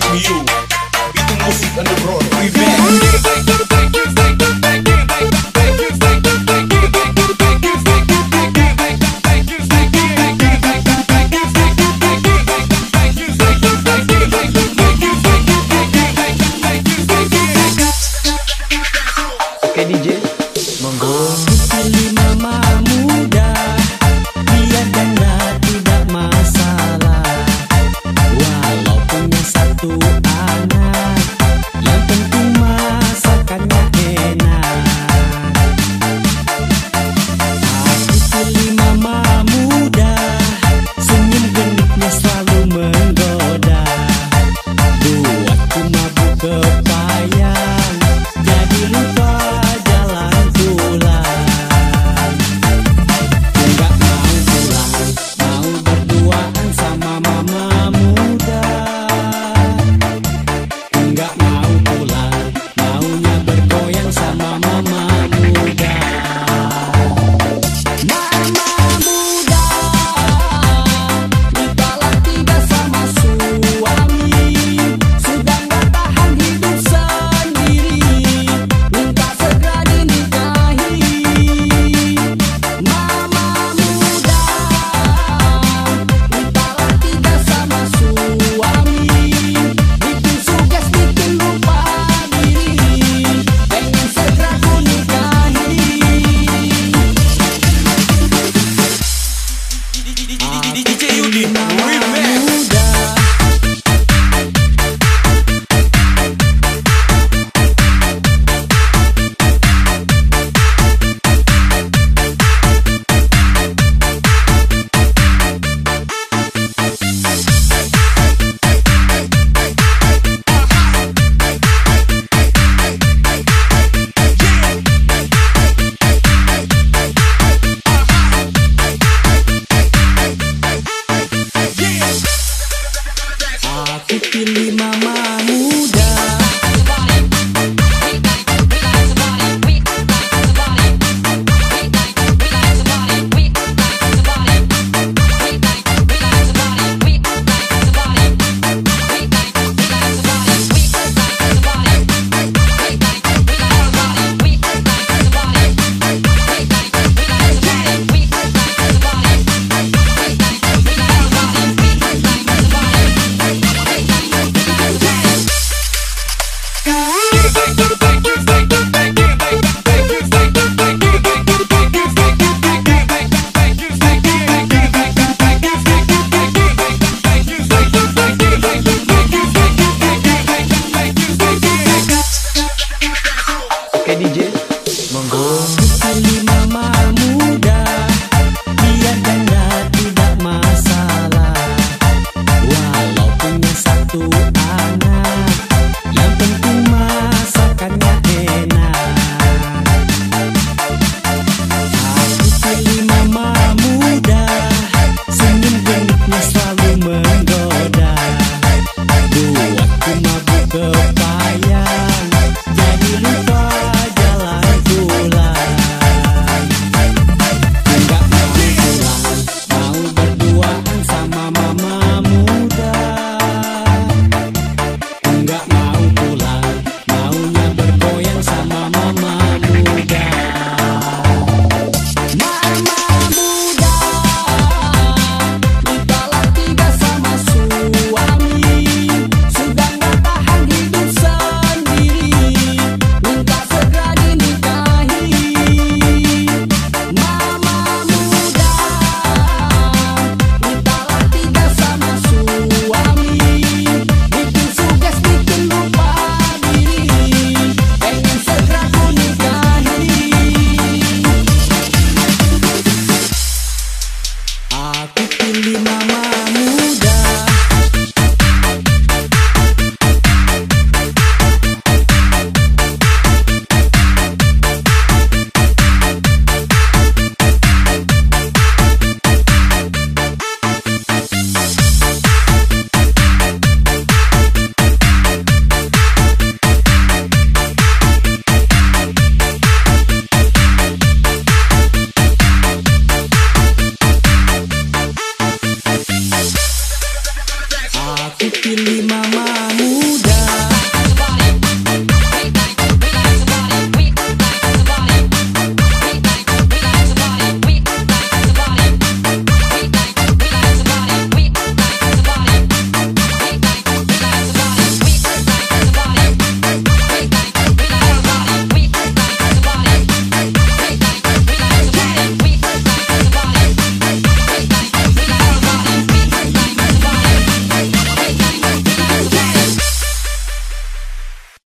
hate you. Itu musik underground